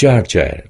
georgia